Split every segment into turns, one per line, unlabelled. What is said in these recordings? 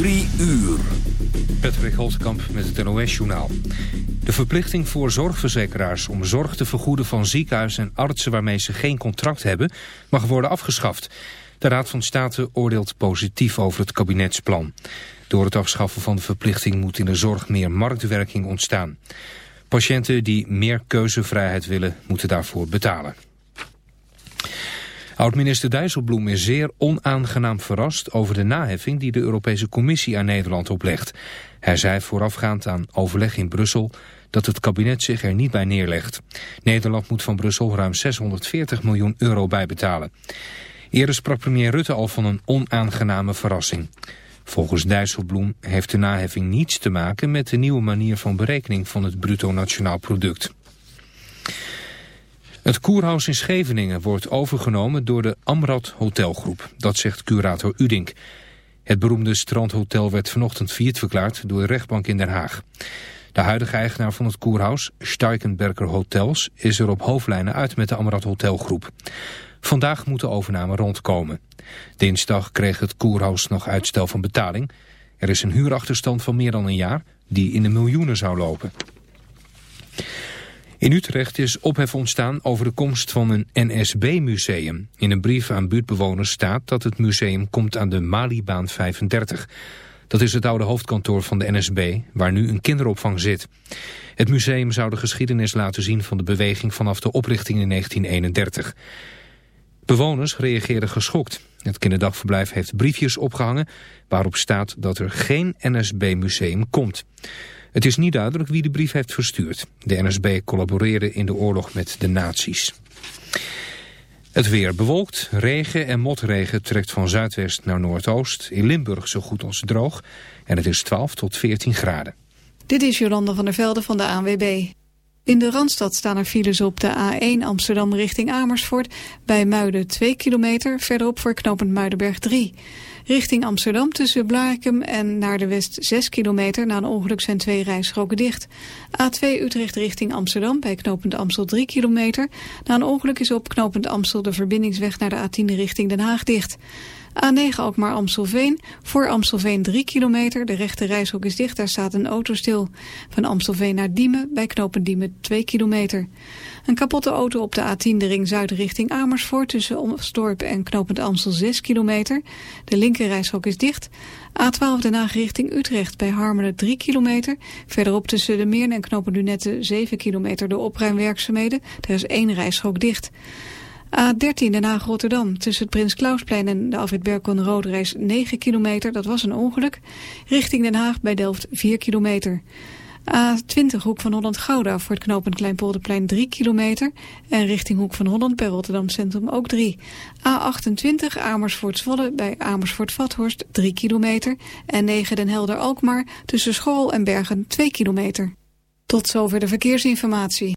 Drie uur.
Patrick Holtkamp met het NOS-journaal. De verplichting voor zorgverzekeraars om zorg te vergoeden van ziekenhuizen en artsen waarmee ze geen contract hebben, mag worden afgeschaft. De Raad van State oordeelt positief over het kabinetsplan. Door het afschaffen van de verplichting moet in de zorg meer marktwerking ontstaan. Patiënten die meer keuzevrijheid willen, moeten daarvoor betalen. Oud-minister Dijsselbloem is zeer onaangenaam verrast over de naheffing die de Europese Commissie aan Nederland oplegt. Hij zei voorafgaand aan overleg in Brussel dat het kabinet zich er niet bij neerlegt. Nederland moet van Brussel ruim 640 miljoen euro bijbetalen. Eerder sprak premier Rutte al van een onaangename verrassing. Volgens Dijsselbloem heeft de naheffing niets te maken met de nieuwe manier van berekening van het bruto nationaal product. Het koerhuis in Scheveningen wordt overgenomen door de Amrad Hotelgroep. Dat zegt curator Udink. Het beroemde strandhotel werd vanochtend failliet verklaard door de rechtbank in Den Haag. De huidige eigenaar van het koerhuis, Steikenberger Hotels, is er op hoofdlijnen uit met de Amrad Hotelgroep. Vandaag moet de overname rondkomen. Dinsdag kreeg het koerhuis nog uitstel van betaling. Er is een huurachterstand van meer dan een jaar die in de miljoenen zou lopen. In Utrecht is ophef ontstaan over de komst van een NSB-museum. In een brief aan buurtbewoners staat dat het museum komt aan de Malibaan 35. Dat is het oude hoofdkantoor van de NSB, waar nu een kinderopvang zit. Het museum zou de geschiedenis laten zien van de beweging vanaf de oprichting in 1931. Bewoners reageerden geschokt. Het kinderdagverblijf heeft briefjes opgehangen waarop staat dat er geen NSB-museum komt. Het is niet duidelijk wie de brief heeft verstuurd. De NSB collaboreerde in de oorlog met de nazi's. Het weer bewolkt, regen en motregen trekt van zuidwest naar noordoost. In Limburg zo goed als droog en het is 12 tot 14 graden.
Dit is Jolanda van der Velde van de ANWB. In de Randstad staan er files op de A1 Amsterdam richting Amersfoort. Bij Muiden 2 kilometer, verderop voor knooppunt Muidenberg 3. Richting Amsterdam tussen Blarikum en naar de west 6 kilometer. Na een ongeluk zijn twee rijstroken dicht. A2 Utrecht richting Amsterdam bij knooppunt Amstel 3 kilometer. Na een ongeluk is op knooppunt Amstel de verbindingsweg naar de A10 richting Den Haag dicht. A9 Alkmaar Amstelveen. Voor Amstelveen 3 kilometer. De rechte reishok is dicht. Daar staat een auto stil. Van Amstelveen naar Diemen. Bij knooppunt Diemen 2 kilometer. Een kapotte auto op de A10 de ring zuid richting Amersfoort. Tussen Omsdorp en knooppunt Amstel 6 kilometer. De linker reishok is dicht. A12 Den Haag richting Utrecht. Bij Harmelen 3 kilometer. Verderop tussen de Meern en knooppunt Lunette 7 kilometer door opruimwerkzaamheden. Er is één reishok dicht. A13 Den Haag-Rotterdam tussen het Prins Klausplein en de Alfred Berkon Roodreis 9 kilometer. Dat was een ongeluk. Richting Den Haag bij Delft 4 kilometer. A20 Hoek van Holland-Gouda voor het knooppunt Kleinpolderplein 3 kilometer. En richting Hoek van Holland bij Rotterdam Centrum ook 3. A28 Amersfoort-Zwolle bij Amersfoort-Vathorst 3 kilometer. En 9 Den Helder-Alkmaar tussen School en Bergen 2 kilometer. Tot zover de verkeersinformatie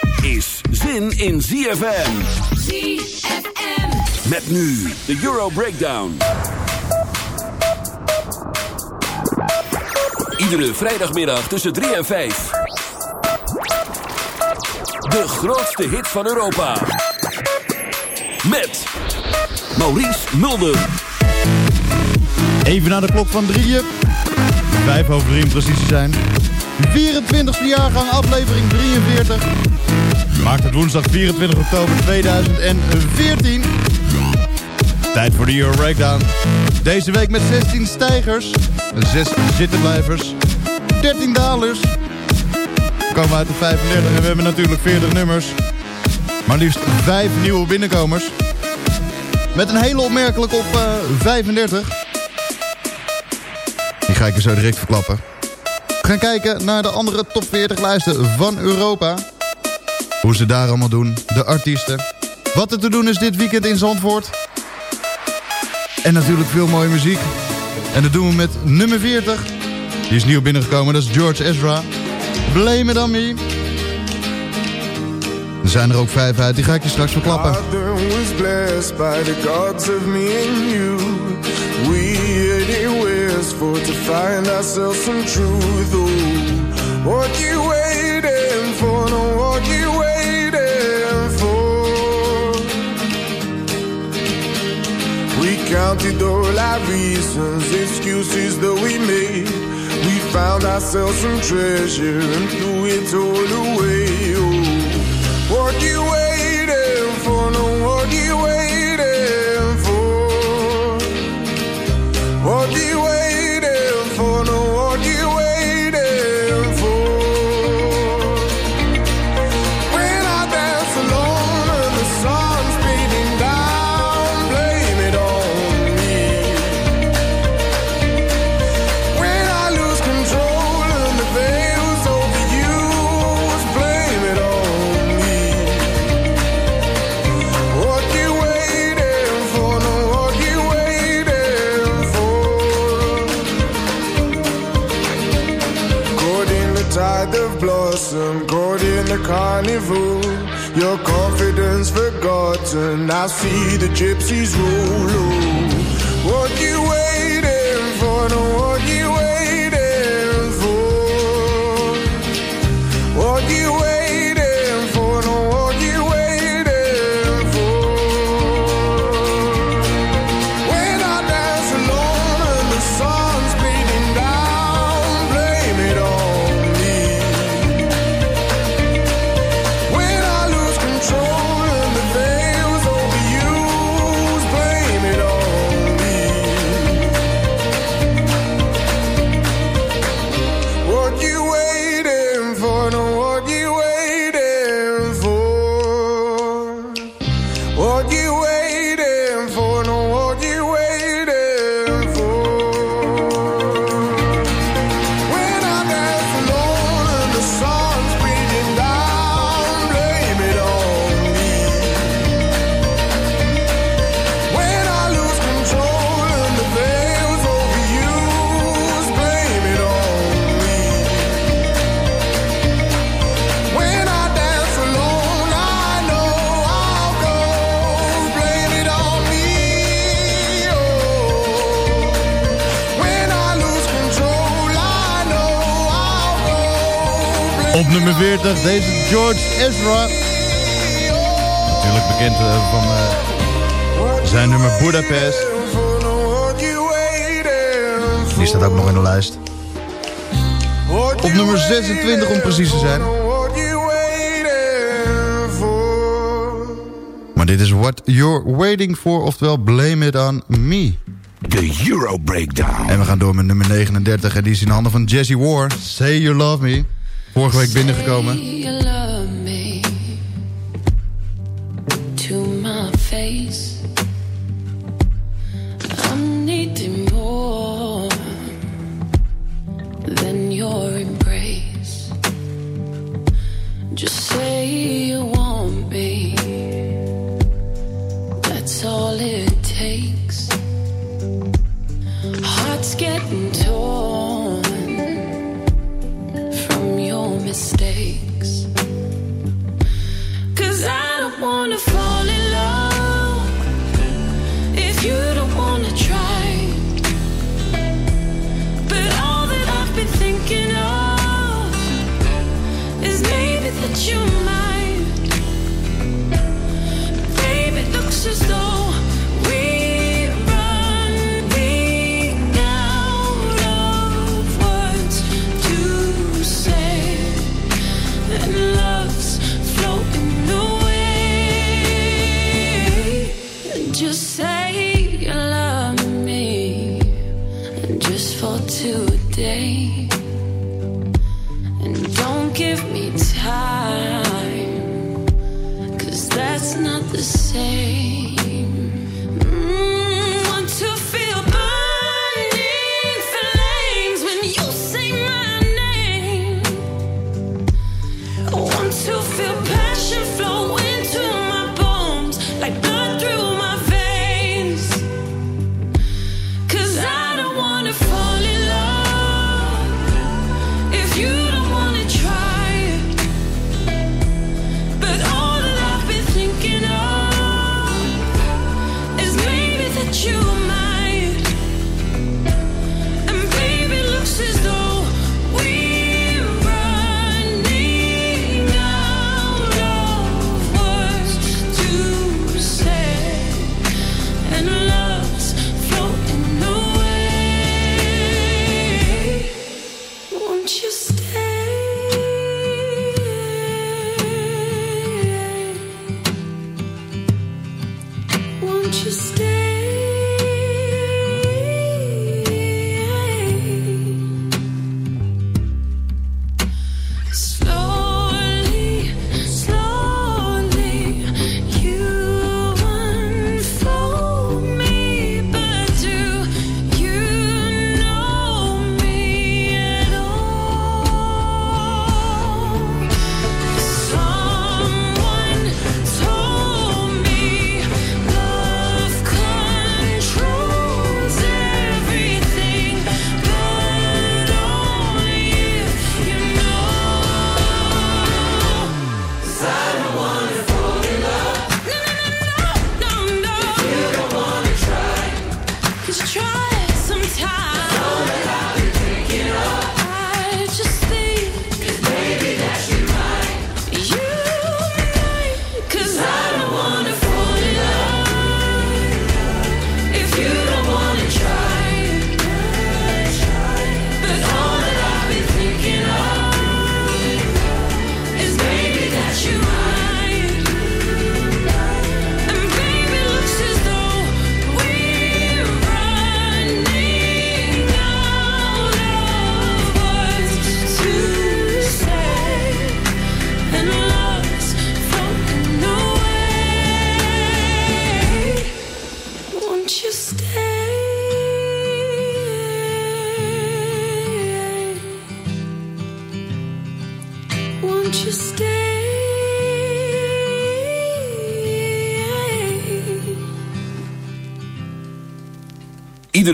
is zin in ZFM.
ZFM.
Met nu de Euro Breakdown. Iedere vrijdagmiddag tussen 3 en 5. De grootste hit van Europa. Met Maurice Mulder.
Even naar de klok van drieën. Vijf over drie om precies te zijn. 24e jaargang, aflevering 43. Maakt het woensdag 24 oktober 2014. Tijd voor de Euro Breakdown. Deze week met 16 stijgers, 6 zittenblijvers, 13 dalers. We komen uit de 35 en we hebben natuurlijk 40 nummers. Maar liefst 5 nieuwe binnenkomers. Met een hele opmerkelijk op uh, 35. Die ga ik je zo direct verklappen. We gaan kijken naar de andere top 40 lijsten van Europa. Hoe ze daar allemaal doen, de artiesten. Wat er te doen is dit weekend in Zandvoort. En natuurlijk veel mooie muziek. En dat doen we met nummer 40. Die is nieuw binnengekomen, dat is George Ezra. Blame it on me. Er zijn er ook vijf uit, die ga ik je straks verklappen.
by the gods of me and you. We for to find ourselves some truth. Oh, counted all our reasons, excuses that we made. We found ourselves some treasure and threw it all away. Blossom, caught in the carnival. Your confidence forgotten. I see the gypsies roll. What you waiting
Deze George Ezra. Natuurlijk bekend eh, van eh, zijn nummer Budapest. Die staat ook nog in de lijst. Op nummer 26 om precies te zijn. Maar dit is What You're Waiting For, oftewel Blame It On Me.
De Euro Breakdown.
En we gaan door met nummer 39 en die is in handen van Jesse War. Say You Love Me. Vorige week binnengekomen.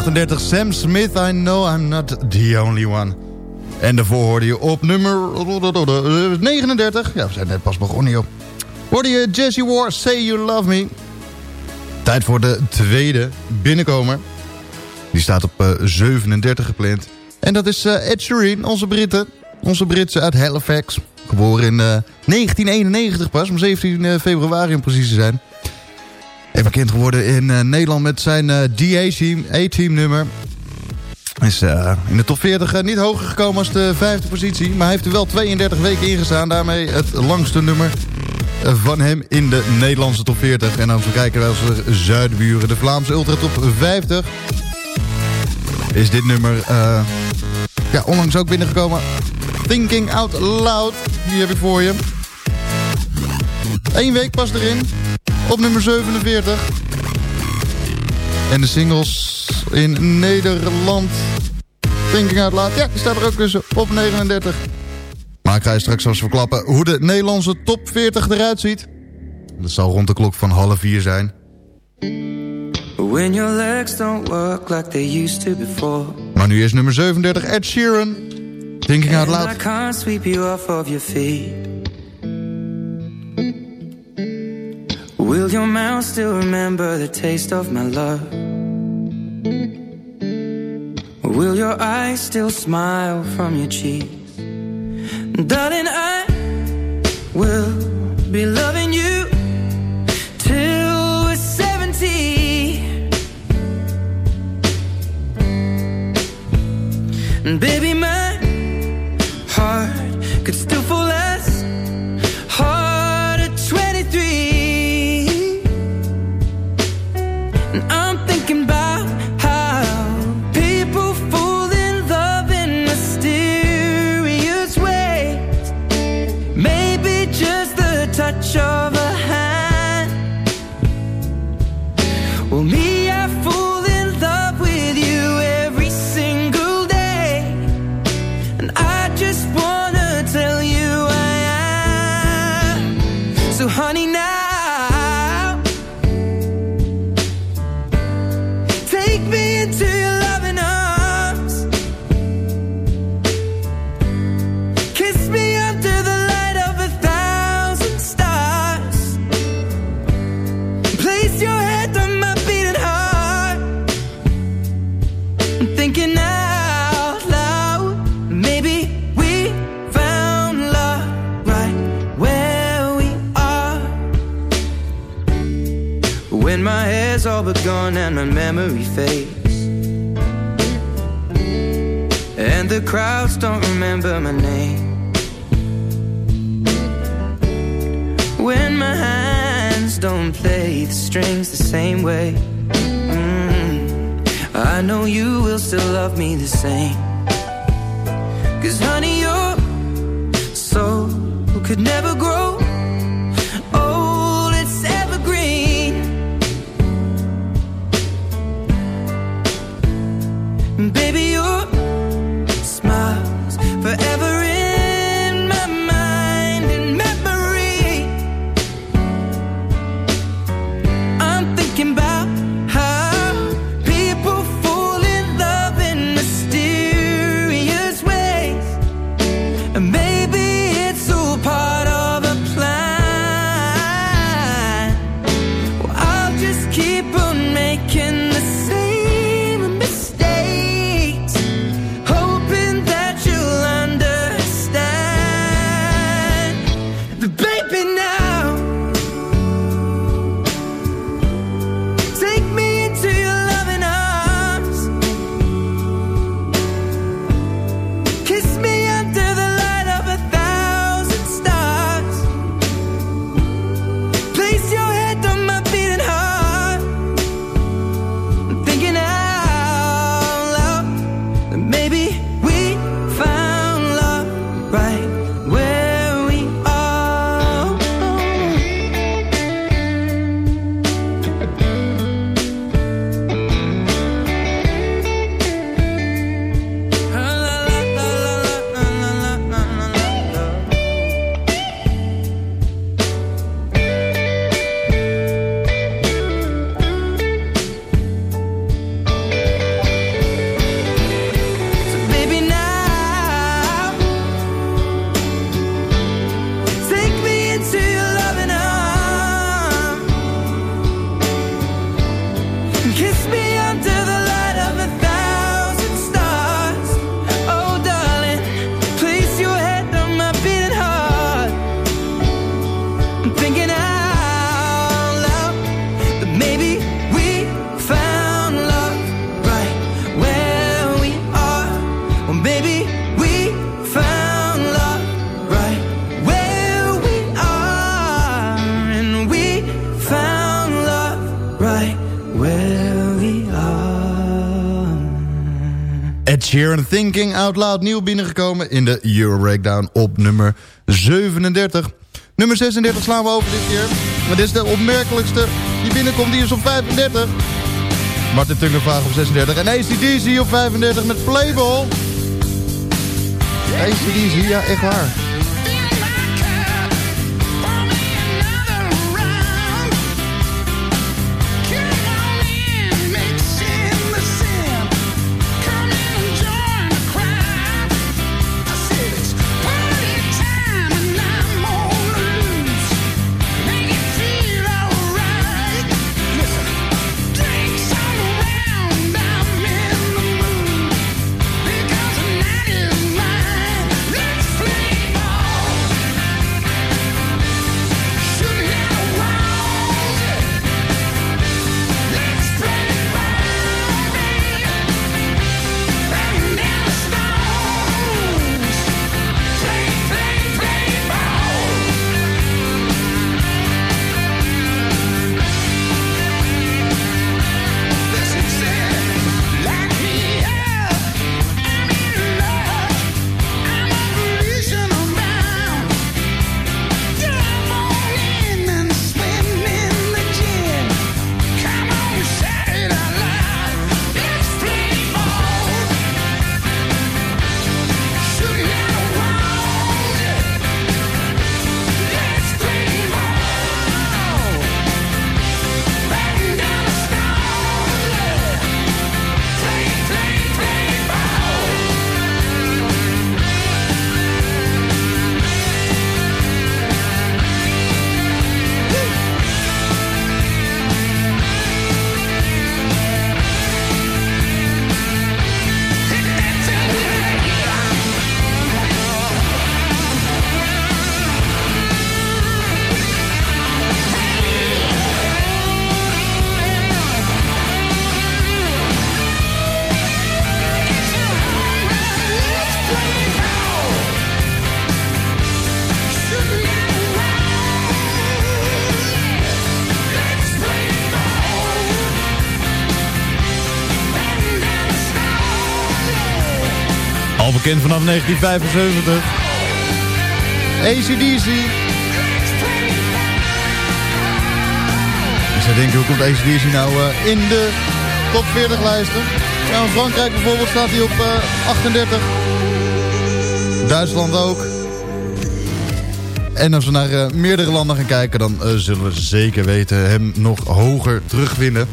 38, Sam Smith, I know I'm not the only one. En daarvoor hoorde je op nummer 39, ja we zijn net pas begonnen joh. Hoorde je Jesse Ward, Say You Love Me. Tijd voor de tweede binnenkomer. Die staat op eh, 37 gepland. En dat is eh, Ed Sheeran, onze Britten. Onze Britse uit Halifax. Geboren in eh, 1991 pas, om 17 eh, februari om precies te zijn. En bekend geworden in eh, Nederland met zijn eh, DA-team A-team nummer. Is eh, in de top 40 eh, niet hoger gekomen als de vijfde positie. Maar hij heeft er wel 32 weken ingestaan. Daarmee het langste nummer van hem in de Nederlandse top 40. En als we kijken naar onze zuidburen, de Vlaamse Ultra Top 50... is dit nummer ja, onlangs ook binnengekomen. Thinking Out Loud, die heb ik voor je. Eén week pas erin. Op nummer 47. En de singles in Nederland. Thinking Out Loud. Ja, die staat er ook tussen. Op 39. Maar ik ga je straks zelfs verklappen hoe de Nederlandse top 40 eruit ziet. Dat zal rond de klok van half vier zijn.
When your legs don't work like they used to before.
Maar nu is nummer 37 Ed Sheeran. Thinking Out Loud.
Will your mouth still remember the taste of my love? Will your eyes still smile from your cheeks? Darling, I Baby, Thinking Out Loud
nieuw binnengekomen in de Euro Breakdown op nummer 37. Nummer 36 slaan we over dit keer. Maar dit is de opmerkelijkste die binnenkomt, die is op 35. Martin Tungervaag op 36 en ACDC op 35 met Playball. ACDC, ja echt waar.
Vanaf 1975. ACDC. Ik zou denken, hoe komt ACDC nou uh, in de top 40 lijsten? Ja, in Frankrijk bijvoorbeeld staat hij op uh, 38. Duitsland ook. En als we naar uh, meerdere landen gaan kijken... dan zullen we zeker weten hem nog hoger terugvinden.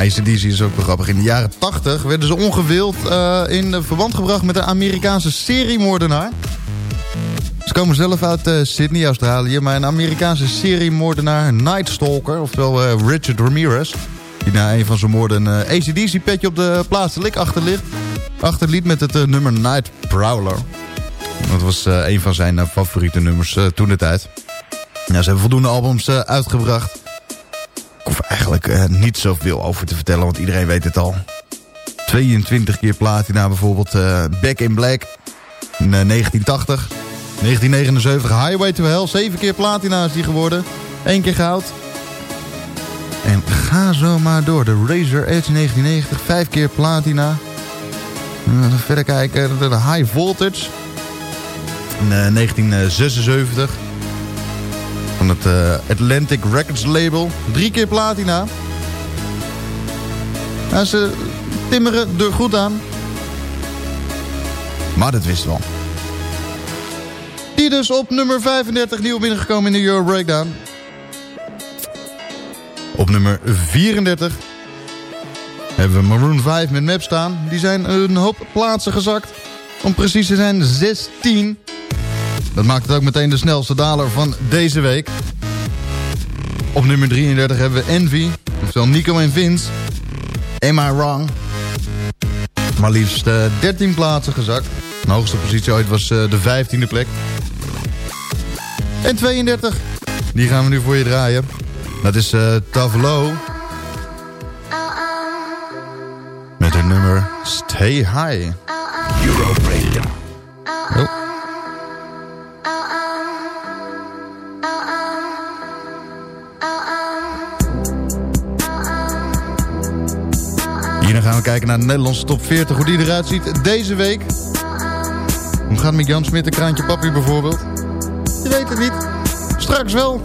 ICDC is ook wel grappig. In de jaren 80 werden ze ongewild uh, in verband gebracht... met een Amerikaanse seriemoordenaar. Ze komen zelf uit Sydney, Australië... maar een Amerikaanse seriemoordenaar Night Stalker... oftewel Richard Ramirez... die na een van zijn moorden een ACDC-petje op de plaatselijk achterliet... met het nummer Night Prowler... Dat was uh, een van zijn uh, favoriete nummers uh, toen de tijd. Ze hebben voldoende albums uitgebracht. Hoef eigenlijk niet zoveel over te vertellen, want iedereen weet het al. 22 keer platina bijvoorbeeld. Back in Black in 1980. 1979 Highway to Hell. 7 keer platina is die geworden. 1 keer goud. En ga zo maar door. De Razor Edge 1990. 5 keer platina. Verder kijken. De High Voltage in 1976. Van het uh, Atlantic Records label. Drie keer platina. Nou, ze timmeren er goed aan. Maar dat wist wel. Die dus op nummer 35 nieuw binnengekomen in de Euro Breakdown. Op nummer 34 hebben we Maroon 5 met Map staan. Die zijn een hoop plaatsen gezakt. Om precies te zijn 16. Dat maakt het ook meteen de snelste daler van deze week. Op nummer 33 hebben we Envy. Oftewel Nico en Vince. Am I Wrong? Maar liefst uh, 13 plaatsen gezakt. De hoogste positie ooit was uh, de 15e plek. En 32. Die gaan we nu voor je draaien. Dat is uh, Tavlo. Met het nummer Stay High. Euro Breakdown. Dan gaan we kijken naar de Nederlandse top 40. Hoe die eruit ziet deze week. Hoe gaat het met Jan een kraantje papi bijvoorbeeld? Je weet het niet. Straks wel.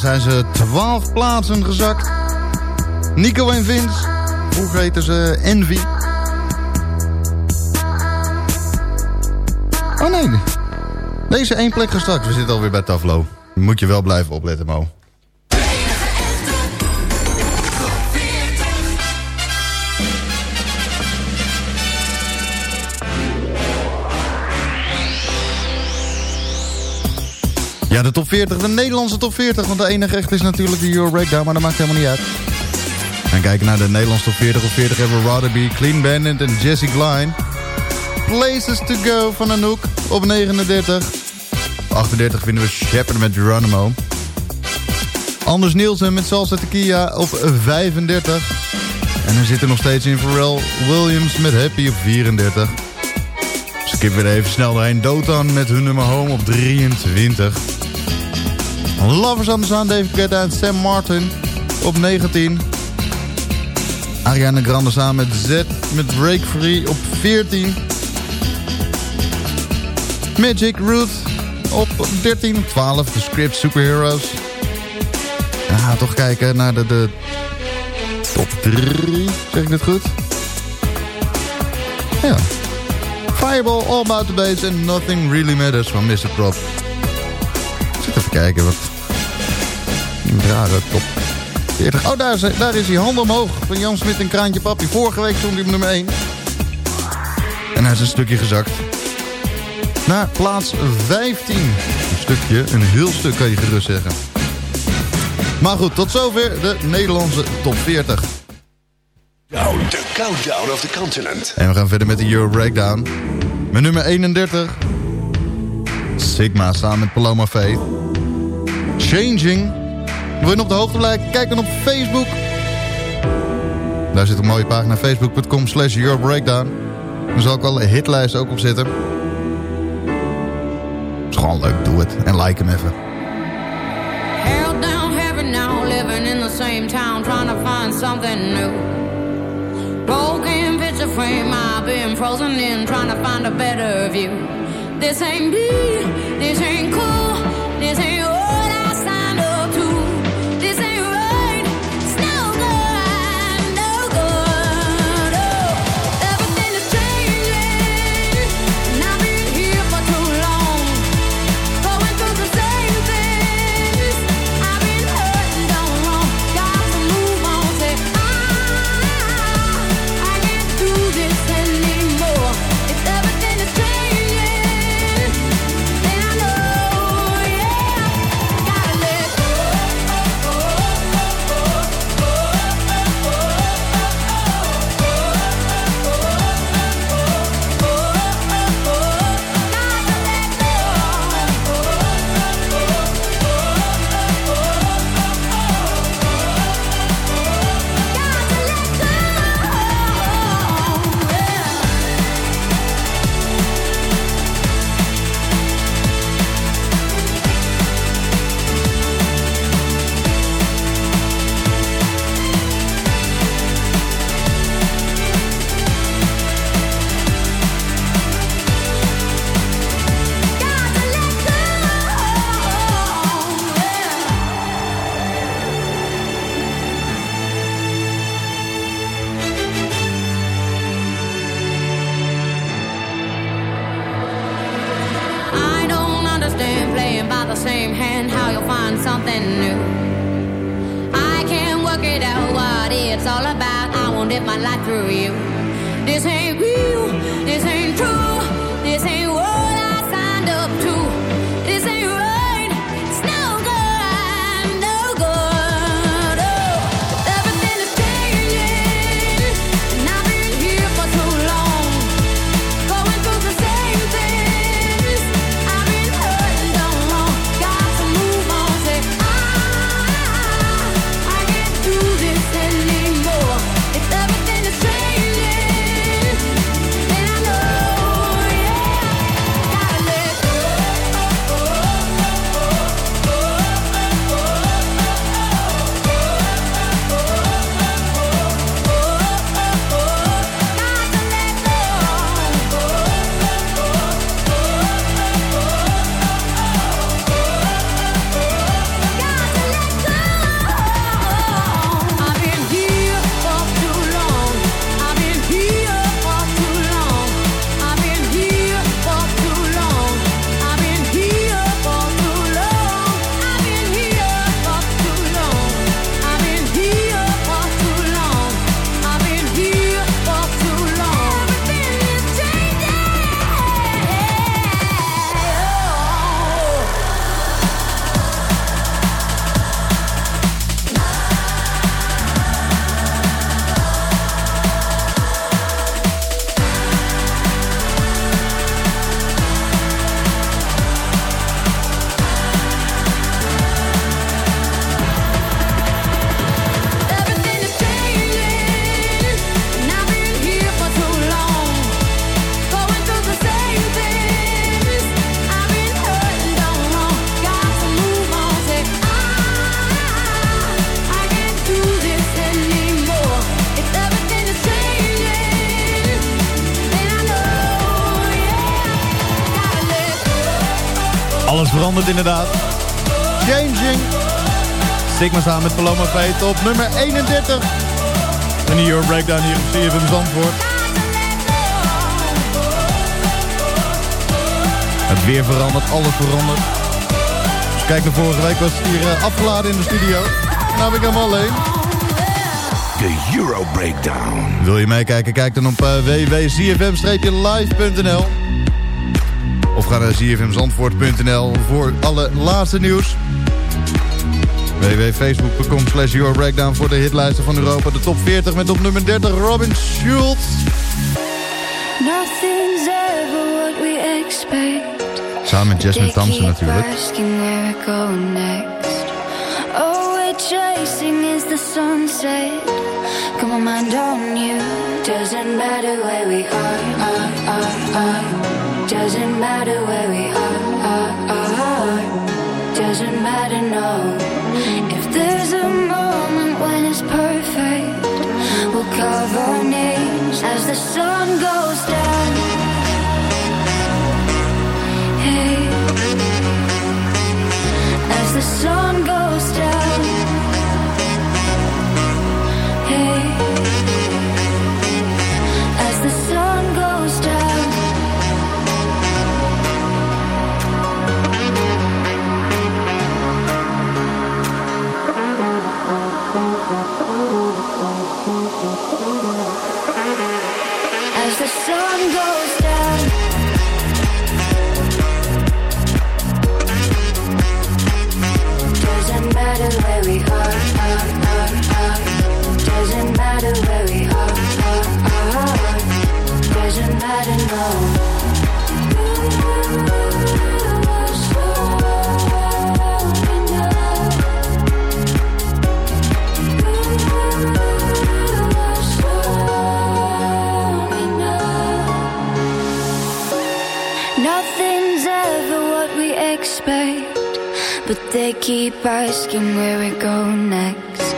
Zijn ze 12 plaatsen gezakt. Nico en Vince. Vroeger heten ze Envy. Oh nee. Deze één plek gestart. We zitten alweer bij Taflo. Moet je wel blijven opletten, Mo. Ja, de top 40, de Nederlandse top 40. Want de enige echt is natuurlijk de Euro Breakdown, maar dat maakt helemaal niet uit. En kijken naar de Nederlandse top 40. Op 40 hebben we Rotherby, Clean Bandit en Jesse Klein. Places to Go van Anouk op 39. Op 38 vinden we Shepard met Geronimo. Anders Nielsen met Salsa Tequila op 35. En er zit er nog steeds in Pharrell Williams met Happy op 34. Skip weer even snel doorheen. Dotan met hun nummer Home op 23. Lovers on the Sound, David Guetta en Sam Martin op 19. Ariana Grande samen met Z met Break Free op 14. Magic Root op 13. Op 12 de Script Superheroes. Ja, toch kijken naar de, de top 3. Zeg ik dit goed? Ja. Fireball, All About The Bass en Nothing Really Matters van Mr. Prop. Zit even kijken wat... Rare top 40. Oh, daar is, daar is hij. Handen omhoog van Jan Smit en Kraantje Papi. Vorige week stond hij op nummer 1. En hij is een stukje gezakt. Naar plaats 15. Een stukje, een heel stuk kan je gerust zeggen. Maar goed, tot zover de Nederlandse top 40.
Now, the countdown of the continent.
En we gaan verder met de Euro Breakdown. Met nummer 31. Sigma samen met Paloma Faith. Changing. Wil je op de hoogte blijven? Kijk dan op Facebook. Daar zit een mooie pagina. Facebook.com slash Euro Breakdown. Daar zal ik alle hitlijsten ook op zitten. Is gewoon leuk, doe het. En like hem even.
Held down heaven now, living in the same town, trying to find something new. Broken picture frame, I've been frozen in, trying to find a better view. This ain't me, this ain't cool, this ain't all about. I won't live my life through you. This ain't real, this ain't true, this ain't what
Alles verandert inderdaad. Changing. Sigma samen met Paloma Fate op nummer 31. Een Euro Breakdown hier op CFM Zandvoort. Het weer verandert, alles verandert. Dus kijk naar vorige week was het hier uh, afgeladen in de studio. Nou ben ik helemaal alleen.
De Euro Breakdown.
Wil je meekijken? Kijk dan op uh, www.cfm-live.nl Of ga naar zfmzandvoort.nl voor alle laatste nieuws. www.facebook.com slash Euro Breakdown voor de hitlijsten van Europa. De top 40 met op nummer 30 Robin Schultz.
Nothing's ever what we expect.
Samen met Jasmine Thompson natuurlijk.
Asking where we go next. All we're chasing is the sunset. Come on, mind on you. Doesn't matter where we are, are, are, are. Doesn't matter where we are, are, are. Doesn't matter, no. If there's a moment when it's perfect, we'll carve our names as the sun goes down. Hey, as the sun goes Doesn't matter where we are, are, are. Doesn't matter, no. They keep asking where we go next.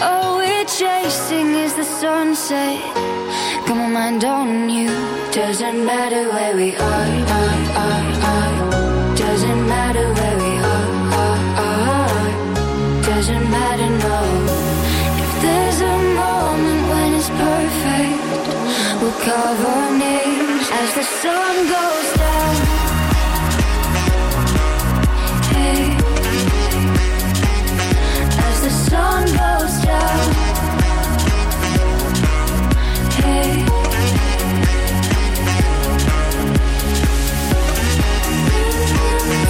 All we're chasing is the sunset. Come on, mind on you. Doesn't matter where we are, are, are, are. Doesn't matter where we are, are, are. Doesn't matter, no. If there's a moment when it's perfect, we'll carve our names as the sun goes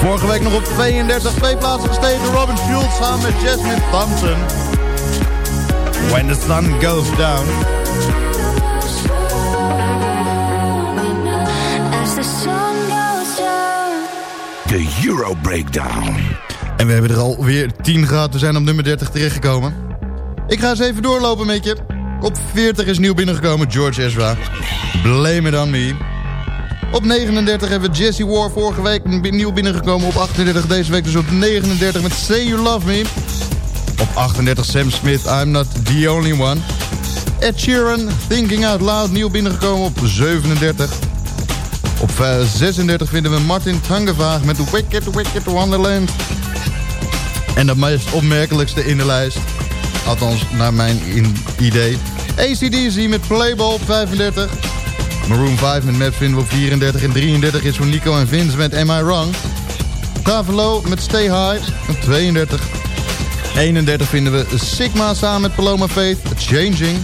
Vorige week nog op 32, twee plaatsen gestegen. Robin Schultz samen met Jasmine Thompson. When the sun goes down.
As the sun goes down.
De Euro Breakdown.
En we hebben er alweer 10 gehad. We zijn op nummer 30 terechtgekomen. Ik ga eens even doorlopen met je. Op 40 is nieuw binnengekomen George Ezra. Blame it on me. Op 39 hebben we Jesse War vorige week nieuw binnengekomen. Op 38 deze week dus op 39 met Say You Love Me. Op 38 Sam Smith, I'm Not The Only One. Ed Sheeran, Thinking Out Loud, nieuw binnengekomen op 37. Op eh, 36 vinden we Martin Tangevaag met Wicked Wicked Wonderland. En de meest opmerkelijkste in de lijst, althans naar mijn idee... ACDC met Playball op 35. Maroon 5 met we op 34. En 33 is voor Nico en Vince met Am I Wrong. Tavelo met Stay High op 32. 31 vinden we Sigma samen met Paloma Faith, Changing.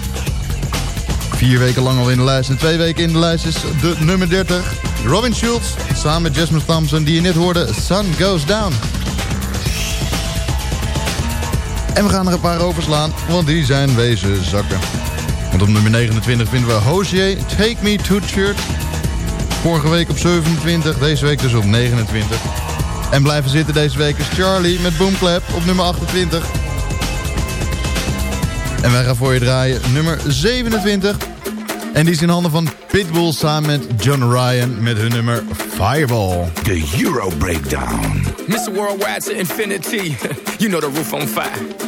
Vier weken lang al in de lijst en twee weken in de lijst is de nummer 30. Robin Schultz samen met Jasmine Thompson die je net hoorde, Sun Goes Down. En we gaan er een paar overslaan, want die zijn wezen zakken. Want op nummer 29 vinden we Hozier, Take Me to Church. Vorige week op 27, deze week dus op 29. En blijven zitten deze week is Charlie met Boomclap op nummer 28. En wij gaan voor je draaien nummer 27. En die is in handen van Pitbull samen met John Ryan met hun nummer Fireball.
De Euro Breakdown.
Mr. Worldwide to infinity. you know the roof on fire.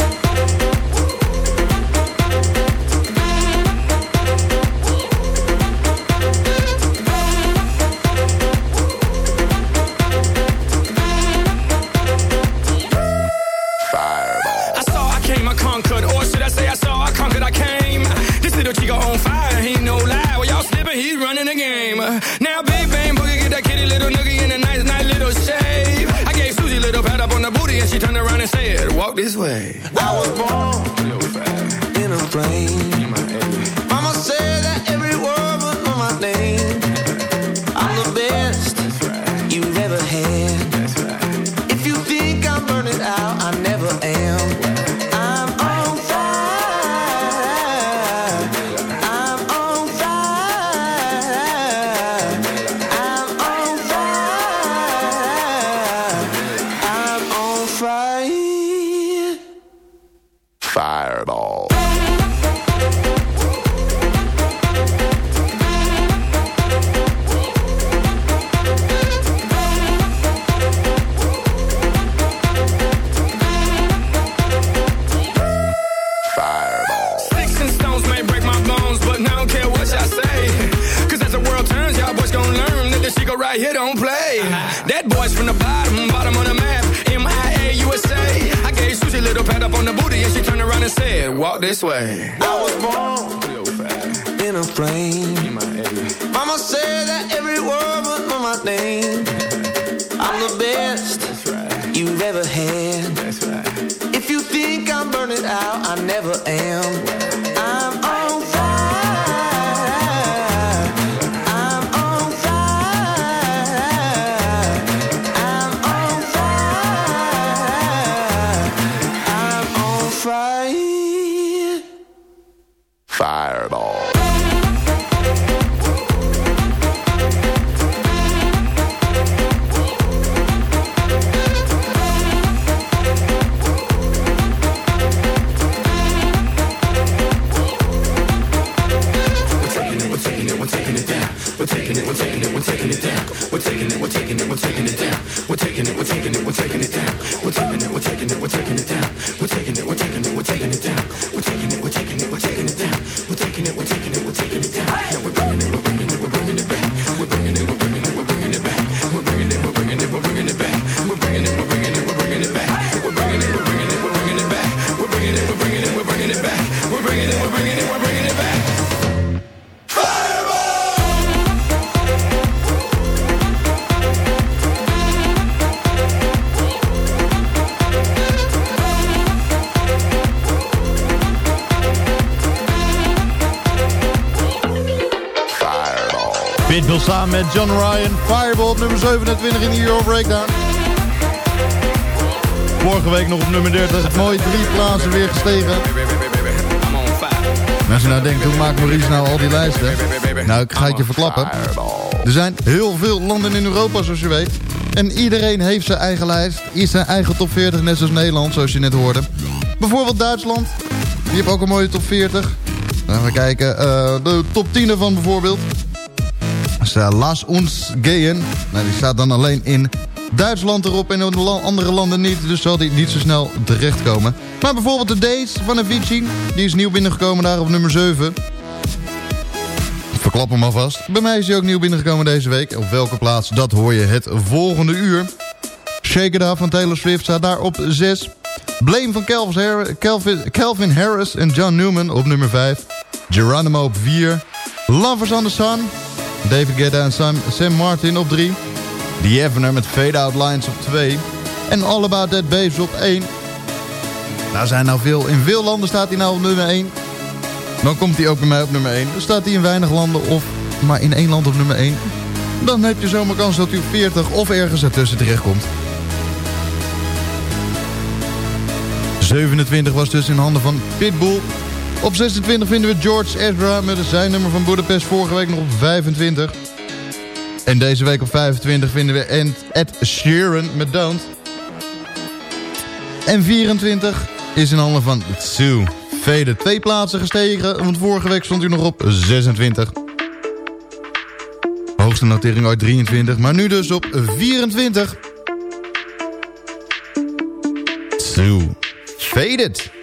This way."
I was born in a plane. Mama said that
met John Ryan. Fireball nummer 27 in de Euro Breakdown. Vorige week nog op nummer 30. Mooi drie plaatsen weer gestegen. En als je nou denkt, hoe maakt Maurice nou al die lijsten? Nou, ik ga het je verklappen. Er zijn heel veel landen in Europa, zoals je weet. En iedereen heeft zijn eigen lijst. Is zijn eigen top 40, net zoals Nederland, zoals je net hoorde. Bijvoorbeeld Duitsland. Die heeft ook een mooie top 40. Dan gaan we kijken. eh, de top 10 ervan bijvoorbeeld. Is, eh, Las Uns Gehen. Nou, die staat dan alleen in Duitsland erop en in andere landen niet. Dus zal die niet zo snel terechtkomen. Maar bijvoorbeeld de Days van Avicii. Die is nieuw binnengekomen daar op nummer 7. Verklap hem alvast. Bij mij is hij ook nieuw binnengekomen deze week. Op welke plaats, dat hoor je het volgende uur. Shake It van Taylor Swift staat daar op 6. Blame van Calvin Harris en John Newman op nummer 5. Geronimo op 4. Lovers on the Sun. David Guetta en Sam, Martin op 3. The Evener met Fade Out Lines op 2. En All About That Bass op 1. Daar zijn nou veel. In veel landen staat hij nou op nummer 1. Dan komt hij ook bij mij op nummer 1. Dan staat hij in weinig landen of maar in één land op nummer 1. Dan heb je zomaar kans dat hij op 40 of ergens ertussen terechtkomt. 27 was dus in handen van Pitbull. Op 26 vinden we George Ezra met zijn nummer van Budapest vorige week nog op 25.
En deze week op 25 vinden we Ed Sheeran met Don't. En 24 is in handen van Sue. Vede twee plaatsen gestegen, want vorige week stond hij nog op 26. Hoogste notering uit 23, maar nu dus op 24. Sue. Faded.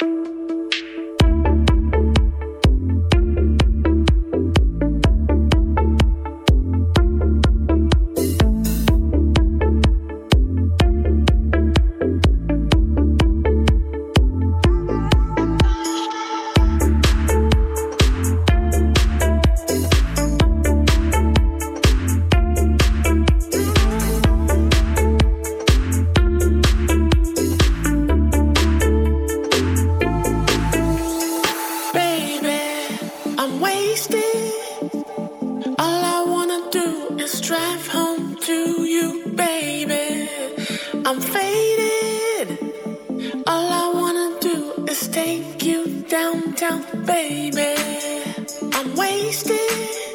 wasted.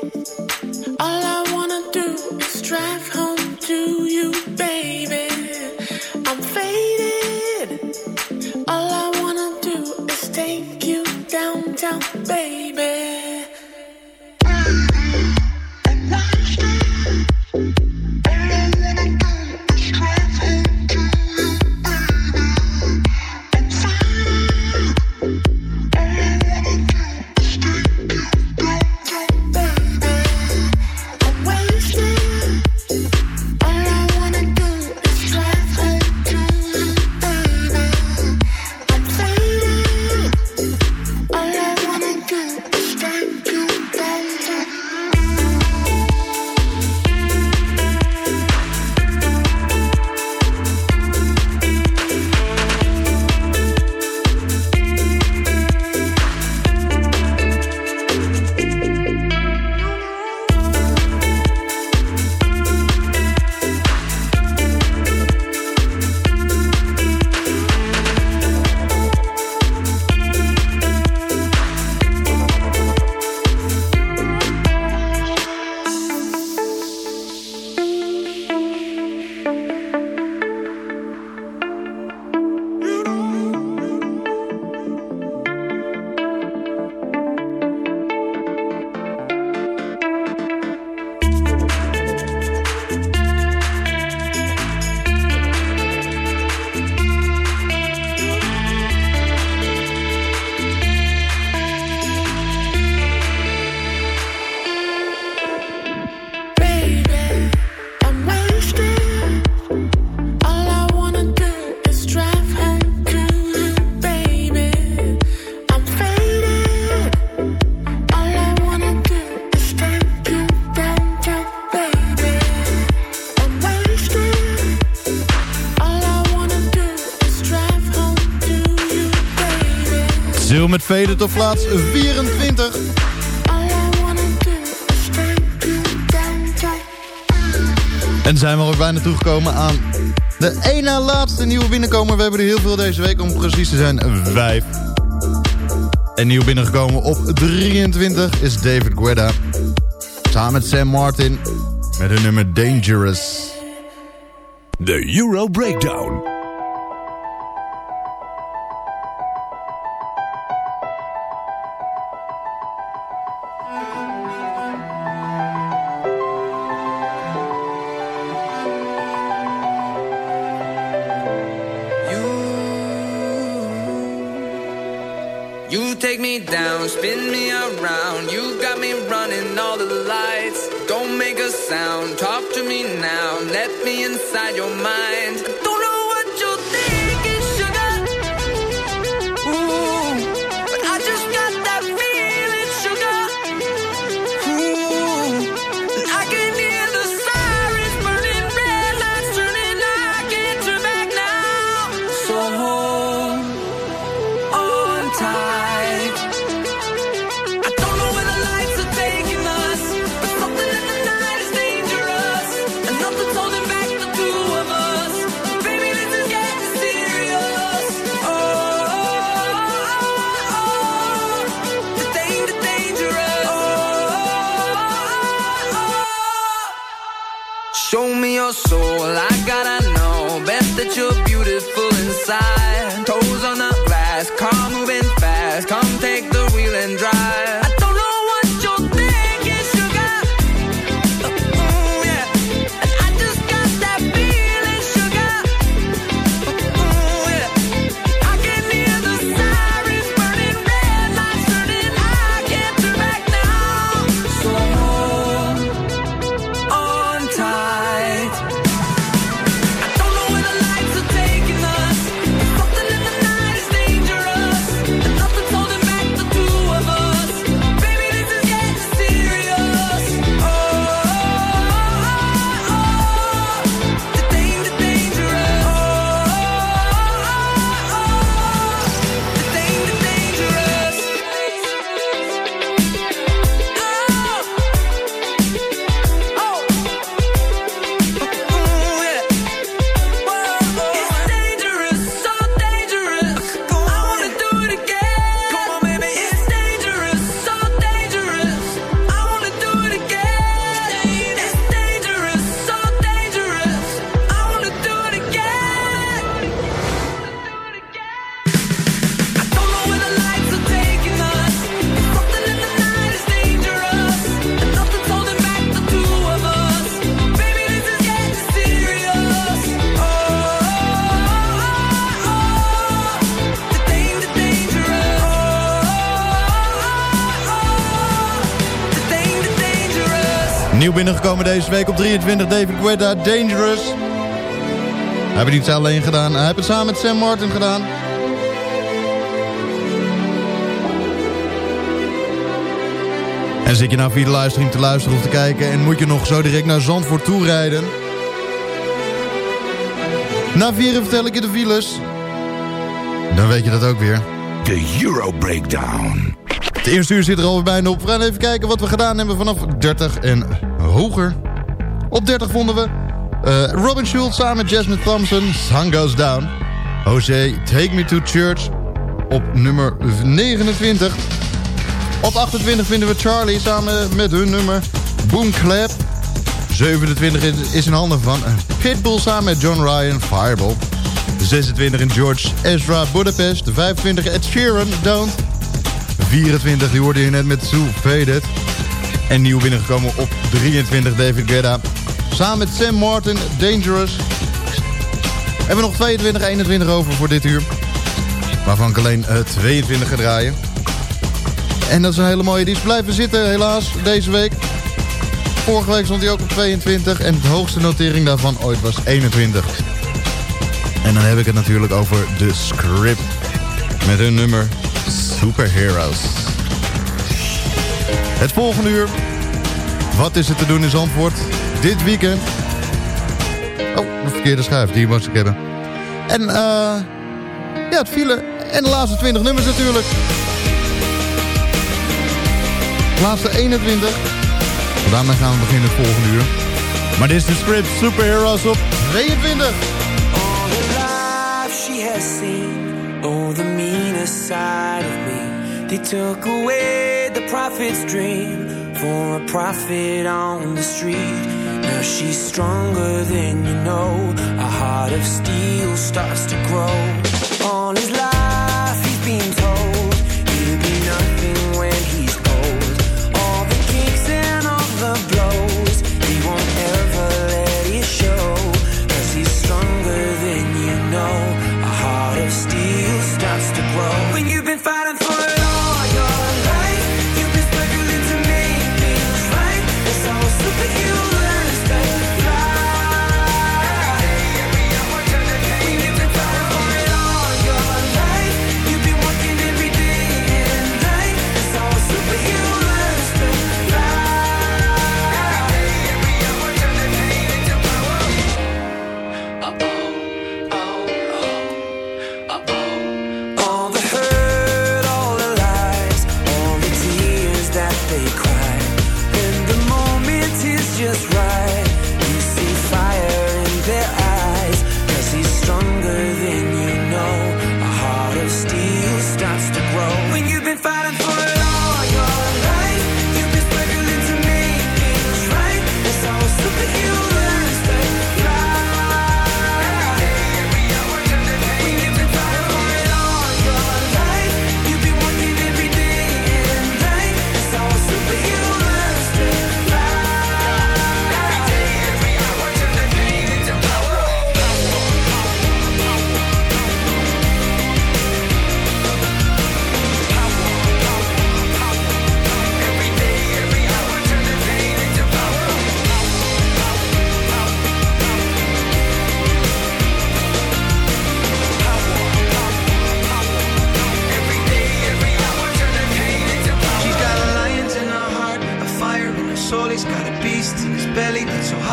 Met Veden tot plaats 24. En zijn we ook bijna toegekomen aan de één na laatste nieuwe binnenkomer. We hebben er heel veel deze week, om precies te zijn vijf. En nieuw binnengekomen op 23 is David Guetta. Samen met Sam Martin met hun nummer Dangerous.
De Euro Breakdown.
Binnengekomen deze week op 23, David Guetta, Dangerous. Hij heeft het niet alleen gedaan, hij heeft het samen met Sam Martin gedaan. En zit je nou via de livestream te luisteren of te kijken... en moet je nog zo direct naar Zandvoort toe rijden? Na vieren vertel ik je de files. Dan weet je dat ook weer.
De Euro Breakdown.
Het eerste uur zit er alweer bijna op. We gaan even kijken wat we gedaan hebben vanaf 30 en hoger. Op 30 vonden we eh, Robin Schultz samen met Jasmine Thompson. Sun Goes Down. Jose, Take Me to Church. Op nummer 29. Op 28 vinden we Charlie samen met hun nummer Boom Clap. 27 is, in handen van Pitbull samen met John Ryan, Fireball. 26 in George Ezra Budapest. 25 Ed Sheeran, Don't. 24, die hoorde je net met Sue Faded. En nieuw binnengekomen op 23, David Guetta. Samen met Sam Martin, Dangerous. Hebben we nog 22, 21 over voor dit uur. Waarvan ik alleen eh, 22 ga draaien. En dat is een hele mooie. Die is blijven zitten helaas deze week. Vorige week stond hij ook op 22. En de hoogste notering daarvan ooit was 21. En dan heb ik het natuurlijk over de script. Met hun nummer Superheroes. Het volgende uur. Wat is er te doen in Zandvoort dit weekend? Oh, de verkeerde schuif. Die moest ik hebben. En eh... ja, het file. En de laatste 20 nummers natuurlijk. Laatste 21. Daarmee gaan we beginnen het volgende uur. Maar dit is de script Superheroes op 22.
All she has oh, the meanest side of me. They took away the prophet's dream for a prophet on the street. Now she's stronger than you know. A heart of steel starts to grow.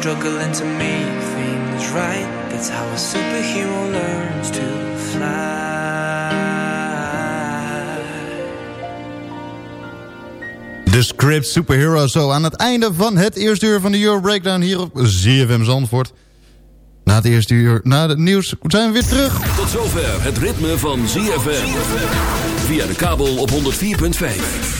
Struggling to make things right. That's how a superhero learns to fly.
De Script Superhero zo aan het einde van het eerste uur van de Euro Breakdown hier op ZFM Zandvoort. Na het eerste uur, na het nieuws, zijn we weer terug.
Tot zover het ritme van ZFM. Via de kabel op 104.5.